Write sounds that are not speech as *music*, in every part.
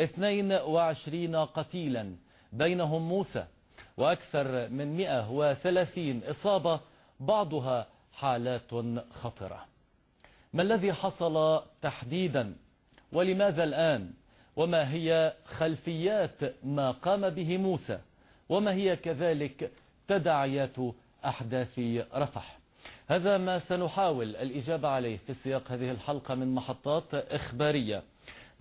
22 قتيلا بينهم موسى وأكثر من 130 إصابة بعضها حالات خطرة. ما الذي حصل تحديدا؟ ولماذا الآن؟ وما هي خلفيات ما قام به موسى؟ وما هي كذلك تداعيات أحداث رفح؟ هذا ما سنحاول الإجابة عليه في سياق هذه الحلقة من محطات إخبارية.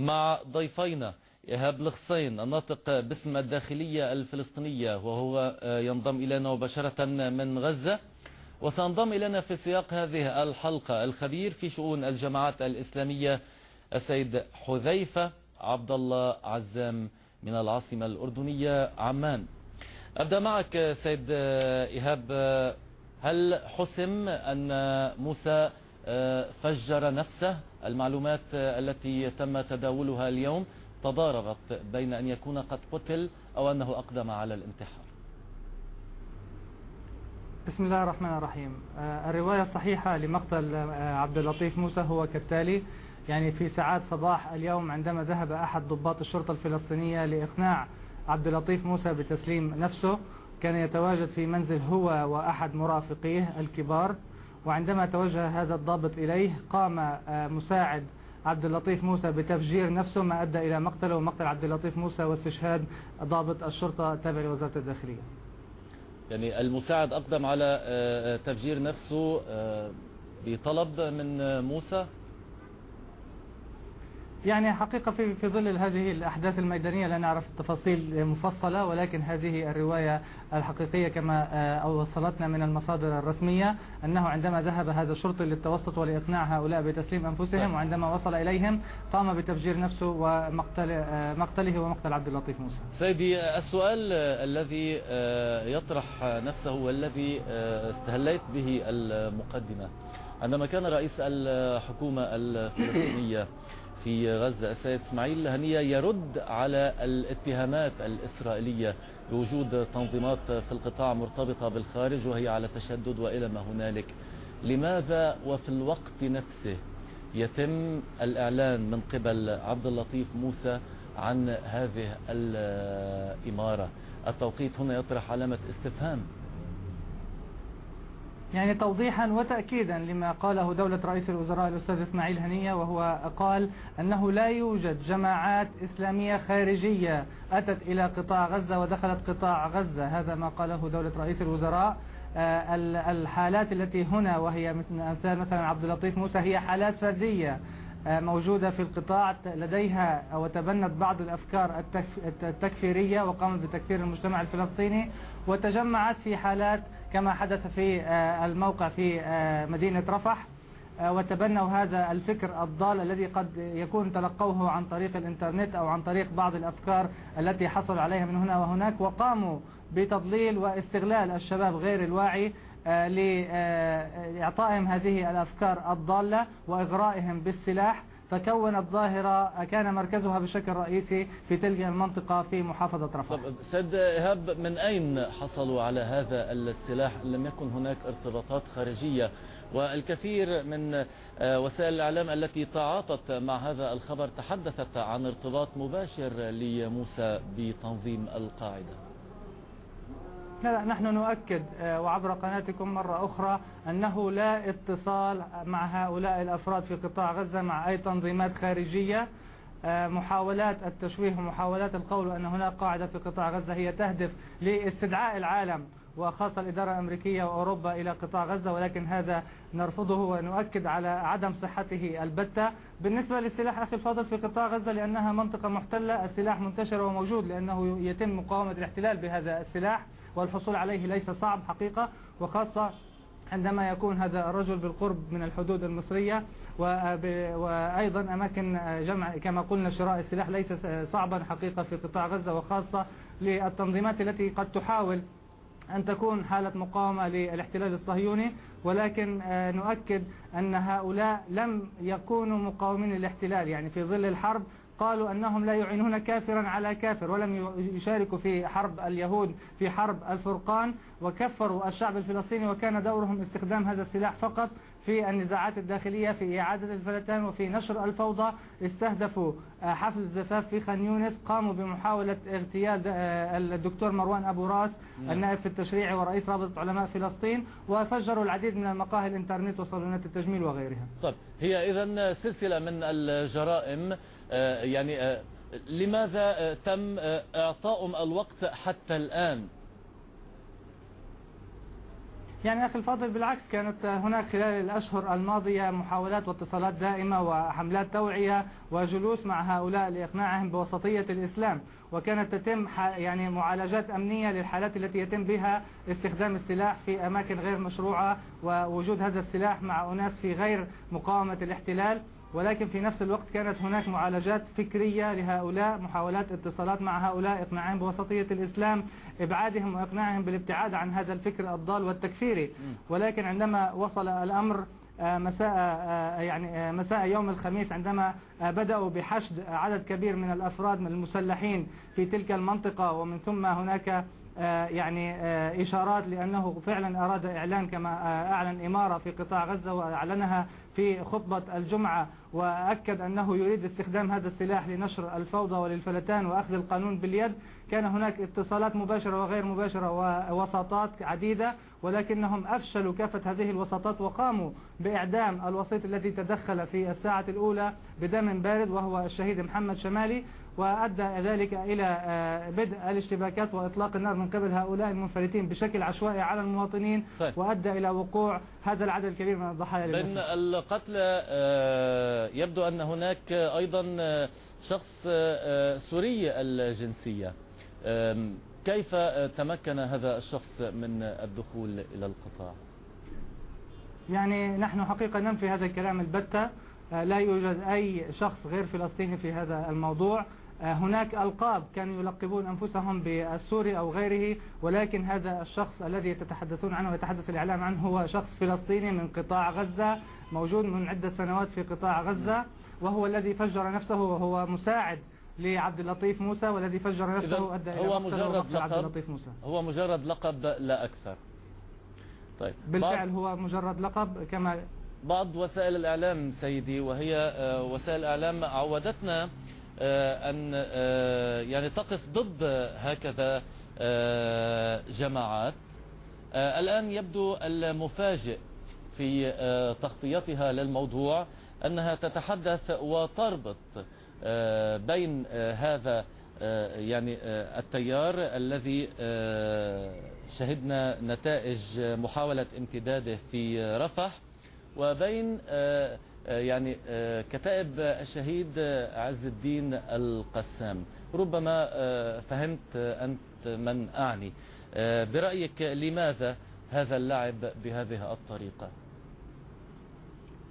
مع ضيفينا إيهاب لخصين الناطق باسم الداخلية الفلسطينية وهو ينضم إلينا مباشرة من غزة. وسينضم إلينا في سياق هذه الحلقة الخبير في شؤون الجماعات الإسلامية السيد حذيفة عبد الله عزام من العاصمة الأردنية عمان. أبدأ معك سيد إيهاب هل حسم أن موسى فجر نفسه. المعلومات التي تم تداولها اليوم تضاربت بين أن يكون قد قتل أو أنه أقدم على الانتحار. بسم الله الرحمن الرحيم. الرواية الصحيحة لمقتل عبد اللطيف موسى هو كالتالي. يعني في ساعات صباح اليوم عندما ذهب أحد ضباط الشرطة الفلسطينية لإقناع عبد اللطيف موسى بتسليم نفسه كان يتواجد في منزل هو وأحد مرافقيه الكبار. وعندما توجه هذا الضابط إليه قام مساعد عبد اللطيف موسى بتفجير نفسه ما أدى إلى مقتله ومقتل عبد اللطيف موسى واستشهاد ضابط الشرطة التابع لوزارة الداخلية. يعني المساعد أقدم على تفجير نفسه بطلب من موسى؟ يعني حقيقة في في ظل هذه الأحداث الميدانية لا نعرف التفاصيل مفصلة ولكن هذه الرواية الحقيقية كما وصلتنا من المصادر الرسمية أنه عندما ذهب هذا الشرطي للتوسط ولإقناع هؤلاء بتسليم أنفسهم وعندما وصل إليهم قام بتفجير نفسه ومقتل مقتله ومقتل عبد اللطيف موسى. سيدي السؤال الذي يطرح نفسه والذي استهليت به المقدمة. عندما كان رئيس الحكومة الفلسطينية *coughs* في غزة. السيد إسماعيل هنية يرد على الاتهامات الإسرائيلية بوجود تنظيمات في القطاع مرتبطة بالخارج وهي على تشدد وإلى ما هنالك. لماذا وفي الوقت نفسه يتم الإعلان من قبل عبد اللطيف موسى عن هذه الإمارة؟ التوقيت هنا يطرح علامة استفهام. يعني توضيحا وتأكيدا لما قاله دولة رئيس الوزراء الأستاذ إسماعيل هنية وهو قال أنه لا يوجد جماعات إسلامية خارجية أتت إلى قطاع غزة ودخلت قطاع غزة. هذا ما قاله دولة رئيس الوزراء. الحالات التي هنا وهي مثل مثلا عبد اللطيف موسى هي حالات فردية. موجودة في القطاع لديها وتبنت بعض الأفكار التكفيرية وقامت بتكفير المجتمع الفلسطيني وتجمعت في حالات كما حدث في الموقع في مدينة رفح وتبنوا هذا الفكر الضال الذي قد يكون تلقوه عن طريق الإنترنت أو عن طريق بعض الأفكار التي حصل عليها من هنا وهناك وقاموا بتضليل واستغلال الشباب غير الواعي لإعطائهم هذه الأفكار الضالة وإغرائهم بالسلاح فكونت ظاهرة كان مركزها بشكل رئيسي في تلك المنطقة في محافظة رفح. سيد إيهاب من أين حصلوا على هذا السلاح؟ لم يكن هناك ارتباطات خارجية. والكثير من وسائل الإعلام التي تعاطت مع هذا الخبر تحدثت عن ارتباط مباشر لموسى بتنظيم القاعدة. نحن نؤكد وعبر قناتكم مرة أخرى أنه لا اتصال مع هؤلاء الأفراد في قطاع غزة مع أي تنظيمات خارجية. محاولات التشويه ومحاولات القول أن هناك قاعدة في قطاع غزة هي تهدف لاستدعاء العالم وخاصة الإدارة الأمريكية وأوروبا إلى قطاع غزة ولكن هذا نرفضه ونؤكد على عدم صحته البتة. بالنسبة للسلاح أخي الفاضل في قطاع غزة لأنها منطقة محتلة السلاح منتشر وموجود لأنه يتم مقاومة الاحتلال بهذا السلاح. والحصول عليه ليس صعب حقيقة وخاصة عندما يكون هذا الرجل بالقرب من الحدود المصرية وأيضا أماكن جمع كما قلنا شراء السلاح ليس صعبا حقيقة في قطاع غزة وخاصة للتنظيمات التي قد تحاول أن تكون حالة مقاومة للاحتلال الصهيوني ولكن نؤكد أن هؤلاء لم يكونوا مقاومين للاحتلال يعني في ظل الحرب قالوا أنهم لا يعينون كافرا على كافر ولم يشاركوا في حرب اليهود في حرب الفرقان وكفروا الشعب الفلسطيني وكان دورهم استخدام هذا السلاح فقط في النزاعات الداخلية في إعادة الفلتان وفي نشر الفوضى. استهدفوا آه، حفل الزفاف في خان يونس. قاموا بمحاولة اغتيال آه، الدكتور مروان أبو راس. النائب في التشريع ورئيس رابطة علماء فلسطين وفجروا العديد من المقاهي الإنترنت وصالونات التجميل وغيرها. طيب هي إذا سلسلة من الجرائم يعني آه، لماذا آه، تم آه، إعطائهم الوقت حتى الآن؟ يعني أخي الفاضل بالعكس كانت هناك خلال الأشهر الماضية محاولات واتصالات دائمة وحملات توعية وجلوس مع هؤلاء لإقناعهم بوسطية الإسلام وكانت تتم يعني معالجات أمنية للحالات التي يتم بها استخدام السلاح في أماكن غير مشروعة ووجود هذا السلاح مع أناس في غير مقاومة الاحتلال. ولكن في نفس الوقت كانت هناك معالجات فكرية لهؤلاء محاولات اتصالات مع هؤلاء إقناعهم بوسطية الإسلام إبعادهم وإقناعهم بالابتعاد عن هذا الفكر الضال والتكفيري. ولكن عندما وصل الأمر آه، مساء آه، يعني آه، مساء يوم الخميس عندما بدأوا بحشد عدد كبير من الأفراد من المسلحين في تلك المنطقة ومن ثم هناك يعني آه، إشارات لأنه فعلا أراد إعلان كما آه، أعلن إمارة في قطاع غزة وأعلنها في خطبة الجمعة وأكد أنه يريد استخدام هذا السلاح لنشر الفوضى وللفلتان وأخذ القانون باليد. كان هناك اتصالات مباشرة وغير مباشرة ووساطات عديدة ولكنهم أفشلوا كافة هذه الوساطات وقاموا بإعدام الوسيط الذي تدخل في الساعة الأولى بدم بارد وهو الشهيد محمد شمالي وأدى ذلك إلى آه، بدء الاشتباكات وإطلاق النار من قبل هؤلاء المنفلتين بشكل عشوائي على المواطنين طيب. وأدى إلى وقوع هذا العدد الكبير من الضحايا بين. القتلى آه، يبدو أن هناك أيضا آه، شخص سوري الجنسية كيف تمكن هذا الشخص من الدخول إلى القطاع؟ يعني نحن حقيقة ننفي هذا الكلام البتة. آه، لا يوجد أي شخص غير فلسطيني في هذا الموضوع. آه، هناك ألقاب كانوا يلقبون أنفسهم بالسوري أو غيره ولكن هذا الشخص الذي تتحدثون عنه ويتحدث الإعلام عنه هو شخص فلسطيني من قطاع غزة موجود من عدة سنوات في قطاع غزة وهو الذي فجر نفسه وهو مساعد لعبد اللطيف موسى والذي فجر نفسه أدى هو مجرد وقتل عبد لقب اللطيف موسى. هو مجرد لقب لا أكثر. طيب بالفعل هو مجرد لقب كما بعض وسائل الإعلام سيدي وهي آه، وسائل الإعلام عودتنا آه، أن آه، يعني تقف ضد هكذا جماعات. الآن يبدو المفاجئ في تغطيتها للموضوع أنها تتحدث وتربط بين آه، هذا آه، يعني آه، التيار الذي آه، شهدنا نتائج محاولة امتداده في رفح وبين آه، آه، يعني آه، كتائب الشهيد آه، عز الدين القسام. ربما آه، فهمت آه، أنت من أعني. آه، برأيك لماذا هذا اللعب بهذه الطريقة؟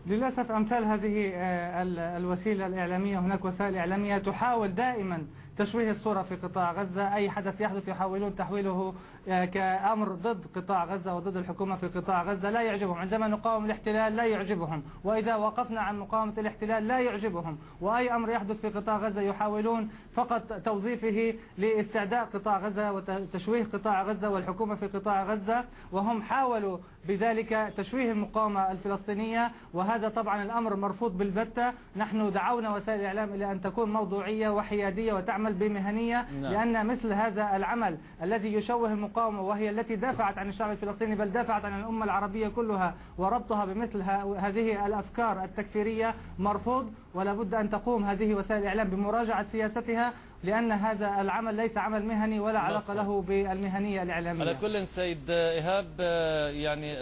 للأسف أمثال هذه آه، ال- الوسيلة الإعلامية هناك وسائل إعلامية تحاول دائما تشويه الصورة في قطاع غزة. أي حدث يحدث يحاولون تحويله كأمر ضد قطاع غزة وضد الحكومة في قطاع غزة لا يعجبهم. عندما نقاوم الاحتلال لا يعجبهم. وإذا وقفنا عن مقاومة الاحتلال لا يعجبهم. وأي أمر يحدث في قطاع غزة يحاولون فقط توظيفه لاستعداء قطاع غزة وتشويه قطاع غزة والحكومة في قطاع غزة. وهم حاولوا بذلك تشويه المقاومة الفلسطينية. وهذا طبعا الأمر مرفوض بالبتة. نحن دعونا وسائل الإعلام إلى أن تكون موضوعية وحيادية وتعمل بمهنية نعم. لأن مثل هذا العمل الذي يشوه المقاومة وهي التي دافعت عن الشعب الفلسطيني بل دافعت عن الأمة العربية كلها وربطها بمثل هذه الأفكار التكفيرية مرفوض ولا بد أن تقوم هذه وسائل الإعلام بمراجعة سياستها لأن هذا العمل ليس عمل مهني ولا علاقة له بالمهنية الإعلامية. على كل سيد إيهاب آه، يعني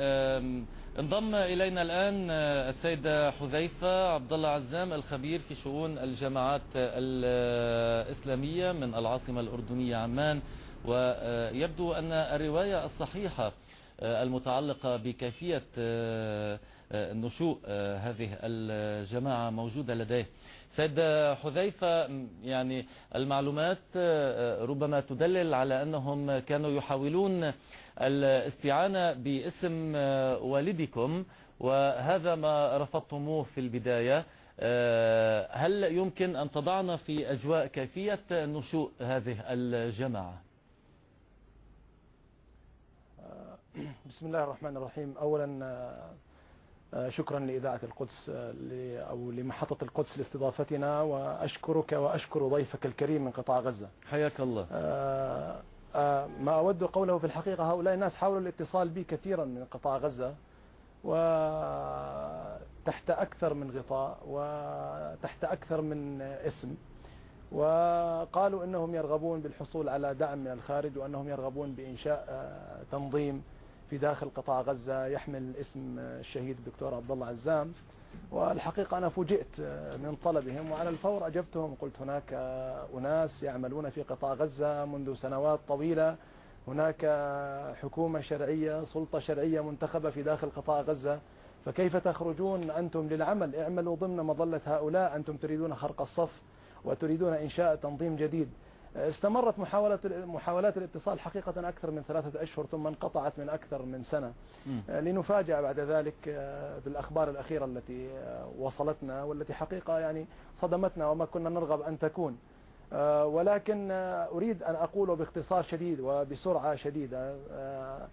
انضم إلينا الآن آه، السيد حذيفة عبد الله عزام الخبير في شؤون الجماعات الإسلامية من العاصمة الأردنية عمان. ويبدو أن الرواية الصحيحة آه، المتعلقة بكيفية آه، آه، نشوء هذه الجماعة موجودة لديه. سيد حذيفة يعني المعلومات ربما تدلل على أنهم كانوا يحاولون الاستعانة باسم والدكم وهذا ما رفضتموه في البداية. هل يمكن أن تضعنا في أجواء كيفية نشوء هذه الجماعة؟ بسم الله الرحمن الرحيم. أولا آه، شكرا لإذاعة القدس آه، أو لمحطة القدس لاستضافتنا وأشكرك وأشكر ضيفك الكريم من قطاع غزة. حياك الله. آه، آه، ما أود قوله في الحقيقة هؤلاء الناس حاولوا الاتصال بي كثيرا من قطاع غزة وتحت أكثر من غطاء وتحت أكثر من اسم وقالوا أنهم يرغبون بالحصول على دعم من الخارج وأنهم يرغبون بإنشاء آه، تنظيم في داخل قطاع غزة يحمل اسم الشهيد الدكتور عبد الله عزام والحقيقة أنا فوجئت من طلبهم وعلى الفور أجبتهم. قلت هناك أناس يعملون في قطاع غزة منذ سنوات طويلة. هناك حكومة شرعية سلطة شرعية منتخبة في داخل قطاع غزة. فكيف تخرجون أنتم للعمل؟ اعملوا ضمن مظلة هؤلاء. أنتم تريدون خرق الصف وتريدون إنشاء تنظيم جديد. استمرت محاولة محاولات الاتصال حقيقة أكثر من ثلاثة أشهر ثم انقطعت من أكثر من سنة مم. لنفاجأ بعد ذلك آه، بالأخبار الأخيرة التي آه، وصلتنا والتي حقيقة يعني صدمتنا وما كنا نرغب أن تكون آه، ولكن آه، أريد أن أقول باختصار شديد وبسرعة شديدة آه،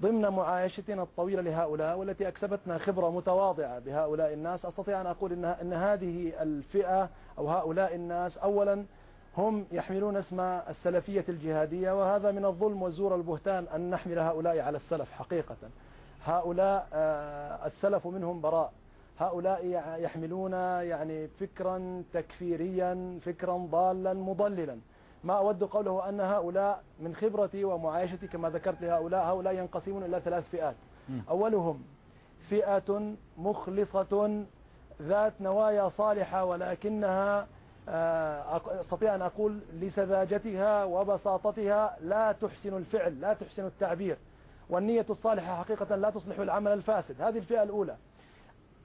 ضمن معايشتنا الطويلة لهؤلاء والتي أكسبتنا خبرة متواضعة بهؤلاء الناس أستطيع أن أقول إن هذه الفئة أو هؤلاء الناس أولا هم يحملون اسم السلفية الجهادية وهذا من الظلم والزور والبهتان أن نحمل هؤلاء على السلف حقيقة. هؤلاء آه، السلف منهم براء. هؤلاء يحملون يعني فكرا تكفيريا فكرا ضالا مضللا. ما أود قوله أن هؤلاء من خبرتي ومعايشتي كما ذكرت لهؤلاء هؤلاء ينقسمون إلى ثلاث فئات. أولهم فئة مخلصة ذات نوايا صالحة ولكنها آه، أستطيع أن أقول لسذاجتها وبساطتها لا تحسن الفعل لا تحسن التعبير. والنية الصالحة حقيقة لا تصلح العمل الفاسد. هذه الفئة الأولى.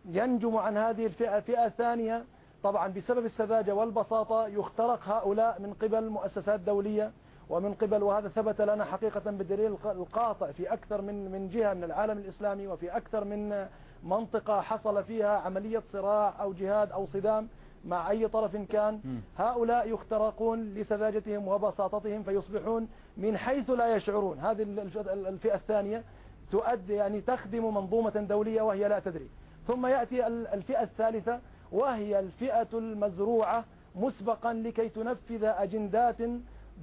ينجم عن هذه الفئة فئة ثانية طبعا بسبب السذاجة والبساطة يخترق هؤلاء من قبل مؤسسات دولية ومن قبل وهذا ثبت لنا حقيقة بالدليل الق- القاطع في أكثر من من جهة من العالم الإسلامي وفي أكثر من منطقة حصل فيها عملية صراع أو جهاد أو صدام. مع أي طرف كان. هؤلاء يخترقون لسذاجتهم وبساطتهم فيصبحون من حيث لا يشعرون هذه الف- الفئة الثانية تؤدي يعني تخدم منظومة دولية وهي لا تدري ثم يأتي ال- الفئة الثالثة وهي الفئة المزروعة مسبقا لكي تنفذ أجندات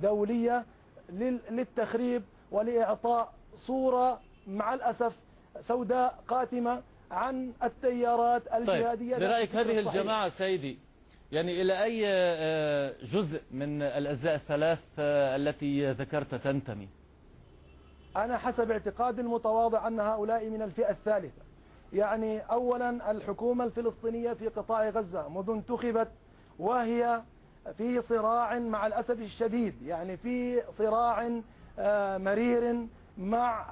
دولية لل- للتخريب ولإعطاء صورة مع الأسف سوداء قاتمة عن التيارات الجهادية طيب برأيك هذه الصحيح. الجماعة سيدي يعني إلى أي آه، جزء من الأجزاء الثلاث آه، التي ذكرت تنتمي؟ أنا حسب اعتقادي المتواضع أن هؤلاء من الفئة الثالثة. يعني أولا الحكومة الفلسطينية في قطاع غزة منذ انتخبت وهي في صراع مع الأسف الشديد. يعني في صراع آه، مرير مع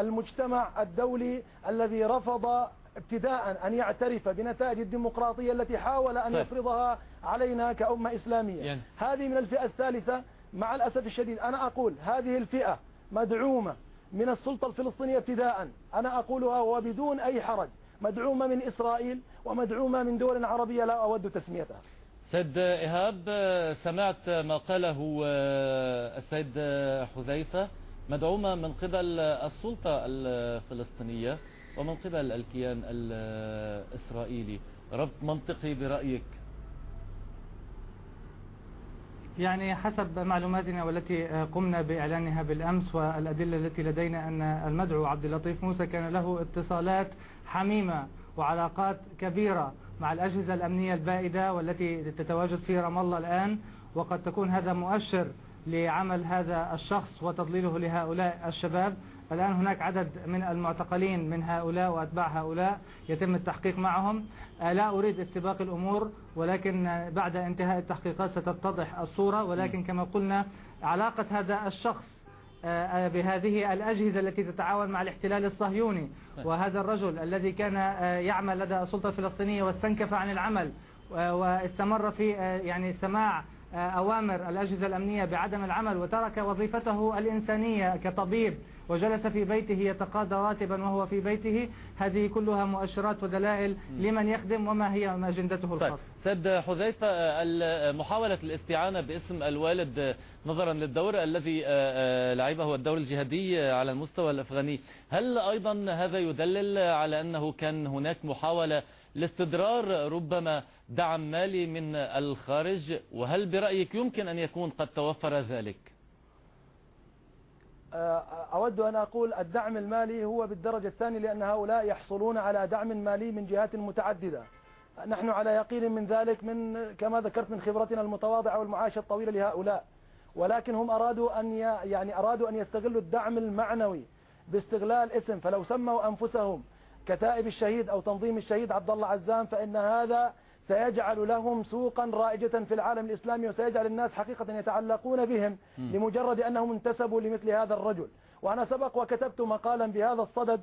المجتمع الدولي الذي رفض ابتداء أن يعترف بنتائج الديمقراطية التي حاول أن طيب. يفرضها علينا كأمة إسلامية. يعني- هذه من الفئة الثالثة مع الأسف الشديد. أنا أقول هذه الفئة مدعومة من السلطة الفلسطينية ابتداء. أنا أقولها وبدون أي حرج. مدعومة من إسرائيل ومدعومة من دول عربية لا أود تسميتها. سيد إيهاب سمعت ما قاله آه، السيد حذيفة مدعومة من قبل السلطة الفلسطينية. ومن قبل الكيان الإسرائيلي ربط منطقي برأيك. يعني حسب معلوماتنا والتي قمنا بإعلانها بالأمس والأدلة التي لدينا أن المدعو عبد اللطيف موسى كان له اتصالات حميمة وعلاقات كبيرة مع الأجهزة الأمنية البائدة والتي تتواجد في رام الله الآن وقد تكون هذا مؤشر لعمل هذا الشخص وتضليله لهؤلاء الشباب. الآن هناك عدد من المعتقلين من هؤلاء وأتباع هؤلاء يتم التحقيق معهم. آه، لا أريد استباق الأمور ولكن آه، بعد انتهاء التحقيقات ستتضح الصورة. ولكن كما قلنا علاقة هذا الشخص آه، بهذه الأجهزة التي تتعاون مع الاحتلال الصهيوني وهذا الرجل الذي كان يعمل لدى السلطة الفلسطينية واستنكف عن العمل واستمر في يعني سماع أوامر الأجهزة الأمنية بعدم العمل وترك وظيفته الإنسانية كطبيب وجلس في بيته يتقاضى راتبا وهو في بيته هذه كلها مؤشرات ودلائل لمن يخدم وما هي أجندته طيب. الخاصة. سيد حذيفة محاولة الاستعانة باسم الوالد نظرا للدور الذي لعبه الدور الجهادي على المستوى الأفغاني. هل أيضا هذا يدلل على أنه كان هناك محاولة لاستدرار ربما دعم مالي من الخارج وهل برأيك يمكن أن يكون قد توفر ذلك؟ أود أن أقول الدعم المالي هو بالدرجة الثانية لأن هؤلاء يحصلون على دعم مالي من جهات متعددة. نحن على يقين من ذلك من كما ذكرت من خبرتنا المتواضعة والمعاشة الطويلة لهؤلاء. ولكن هم أرادوا أن يعني أرادوا أن يستغلوا الدعم المعنوي باستغلال اسم فلو سموا أنفسهم كتائب الشهيد أو تنظيم الشهيد عبد الله عزام فإن هذا سيجعل لهم سوقا رائجة في العالم الإسلامي وسيجعل الناس حقيقة يتعلقون بهم لمجرد أنهم انتسبوا لمثل هذا الرجل. وأنا سبق وكتبت مقالا بهذا الصدد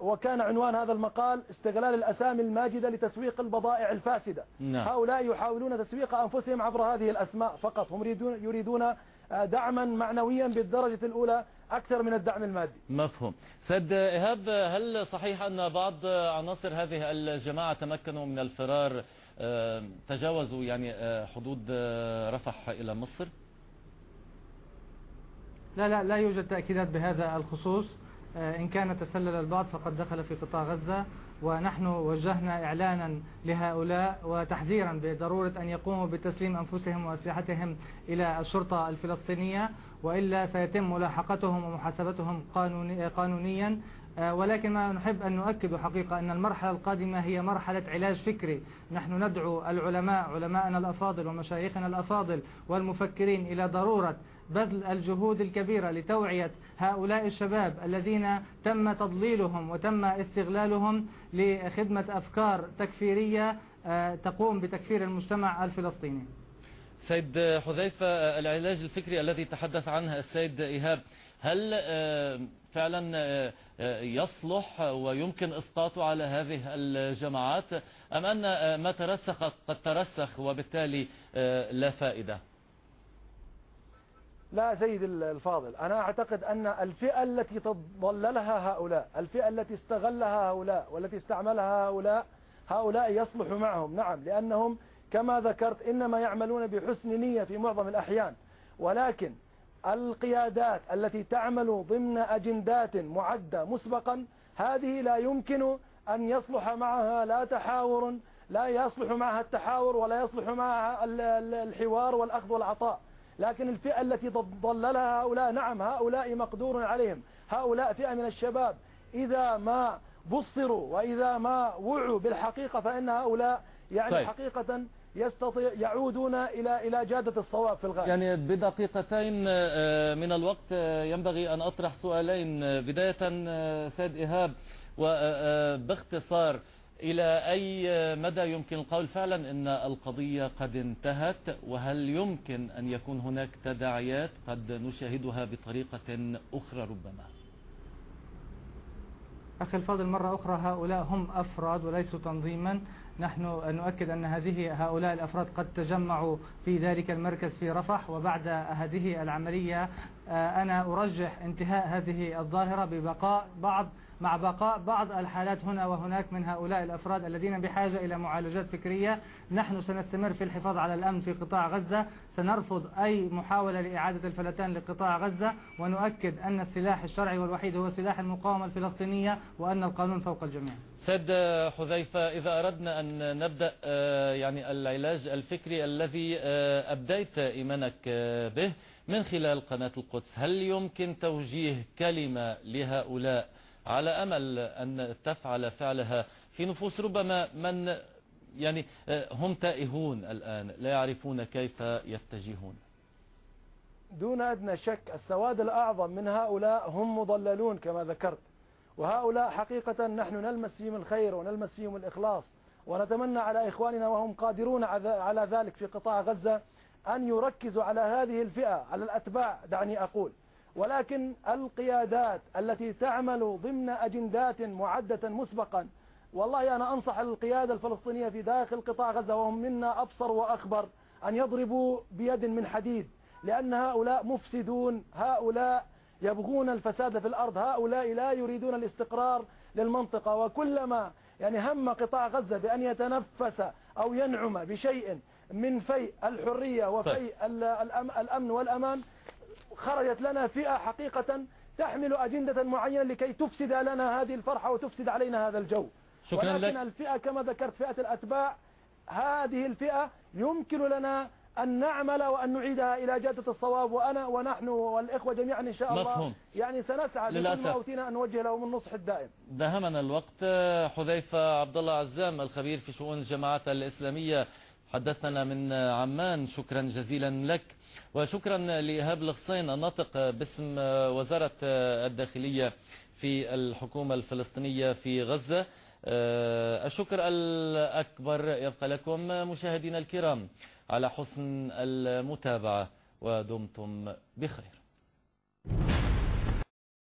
وكان عنوان هذا المقال استغلال الأسامي الماجدة لتسويق البضائع الفاسدة. نعم. هؤلاء يحاولون تسويق أنفسهم عبر هذه الأسماء فقط هم يريدون, يريدون دعما معنويا بالدرجة الأولى أكثر من الدعم المادي. مفهوم. سيد إيهاب هل صحيح أن بعض عناصر هذه الجماعة تمكنوا من الفرار تجاوزوا يعني حدود رفح إلى مصر؟ لا لا لا يوجد تأكيدات بهذا الخصوص. إن كان تسلل البعض فقد دخل في قطاع غزة. ونحن وجهنا إعلانا لهؤلاء وتحذيرا بضرورة أن يقوموا بتسليم أنفسهم وأسلحتهم إلى الشرطة الفلسطينية. وإلا سيتم ملاحقتهم ومحاسبتهم قانوني قانونيا. ولكن ما نحب أن نؤكد حقيقة أن المرحلة القادمة هي مرحلة علاج فكري. نحن ندعو العلماء علماءنا الأفاضل ومشايخنا الأفاضل والمفكرين إلى ضرورة بذل الجهود الكبيرة لتوعية هؤلاء الشباب الذين تم تضليلهم وتم استغلالهم لخدمة أفكار تكفيرية تقوم بتكفير المجتمع الفلسطيني. سيد حذيفة العلاج الفكري الذي تحدث عنه السيد إيهاب هل فعلا يصلح ويمكن إسقاطه على هذه الجماعات؟ أم أن ما ترسخ قد ترسخ وبالتالي لا فائدة؟ لا سيد الفاضل أنا أعتقد أن الفئة التي تضللها هؤلاء الفئة التي استغلها هؤلاء والتي استعملها هؤلاء هؤلاء يصلح معهم نعم لأنهم كما ذكرت إنما يعملون بحسن نية في معظم الأحيان. ولكن القيادات التي تعمل ضمن أجندات معدة مسبقا هذه لا يمكن أن يصلح معها لا تحاور لا يصلح معها التحاور ولا يصلح معها الحوار والأخذ والعطاء. لكن الفئة التي ضللها هؤلاء نعم هؤلاء مقدور عليهم. هؤلاء فئة من الشباب. إذا ما بصروا وإذا ما وعوا بالحقيقة فإن هؤلاء يعني طيب. حقيقة يستطيع يعودون إلى إلى جادة الصواب في الغالب يعني بدقيقتين من الوقت ينبغي أن أطرح سؤالين بداية سيد إيهاب وباختصار إلى أي مدى يمكن القول فعلا أن القضية قد انتهت؟ وهل يمكن أن يكون هناك تداعيات قد نشاهدها بطريقة أخرى ربما؟ أخي الفاضل مرة أخرى هؤلاء هم أفراد وليسوا تنظيما. نحن نؤكد أن هذه هؤلاء الأفراد قد تجمعوا في ذلك المركز في رفح. وبعد هذه العملية أنا أرجح انتهاء هذه الظاهرة ببقاء بعض مع بقاء بعض الحالات هنا وهناك من هؤلاء الأفراد الذين بحاجة إلى معالجات فكرية. نحن سنستمر في الحفاظ على الأمن في قطاع غزة. سنرفض أي محاولة لإعادة الفلتان لقطاع غزة ونؤكد أن السلاح الشرعي والوحيد هو سلاح المقاومة الفلسطينية وأن القانون فوق الجميع. سيد حذيفة إذا أردنا أن نبدأ يعني العلاج الفكري الذي أبديت إيمانك به من خلال قناة القدس هل يمكن توجيه كلمة لهؤلاء على أمل أن تفعل فعلها في نفوس ربما من يعني هم تائهون الآن لا يعرفون كيف يتجهون. دون أدنى شك السواد الأعظم من هؤلاء هم مضللون كما ذكرت. وهؤلاء حقيقة نحن نلمس فيهم الخير ونلمس فيهم الإخلاص. ونتمنى على إخواننا وهم قادرون على ذلك في قطاع غزة أن يركزوا على هذه الفئة على الأتباع دعني أقول. ولكن القيادات التي تعمل ضمن أجندات معدة مسبقا والله أنا أنصح القيادة الفلسطينية في داخل قطاع غزة وهم منا أبصر وأخبر أن يضربوا بيد من حديد لأن هؤلاء مفسدون هؤلاء يبغون الفساد في الأرض هؤلاء لا يريدون الاستقرار للمنطقة وكلما يعني هم قطاع غزة بأن يتنفس أو ينعم بشيء من فيء الحرية وفيء طيب. الأمن والأمان خرجت لنا فئة حقيقة تحمل أجندة معينة لكي تفسد لنا هذه الفرحة وتفسد علينا هذا الجو. شكرا ولكن لك. الفئة كما ذكرت فئة الأتباع هذه الفئة يمكن لنا أن نعمل وأن نعيدها إلى جادة الصواب وأنا ونحن والإخوة جميعا إن شاء الله. مفهوم. يعني سنسعى. بكل ما أوتينا أن نوجه لهم النصح الدائم. داهمنا الوقت. حذيفة عبد الله عزام الخبير في شؤون الجماعات الإسلامية حدثنا من عمان. شكرا جزيلا لك. وشكرا لإيهاب الغصين الناطق باسم وزارة الداخلية في الحكومة الفلسطينية في غزة. الشكر الأكبر يبقى لكم مشاهدينا الكرام على حسن المتابعة ودمتم بخير.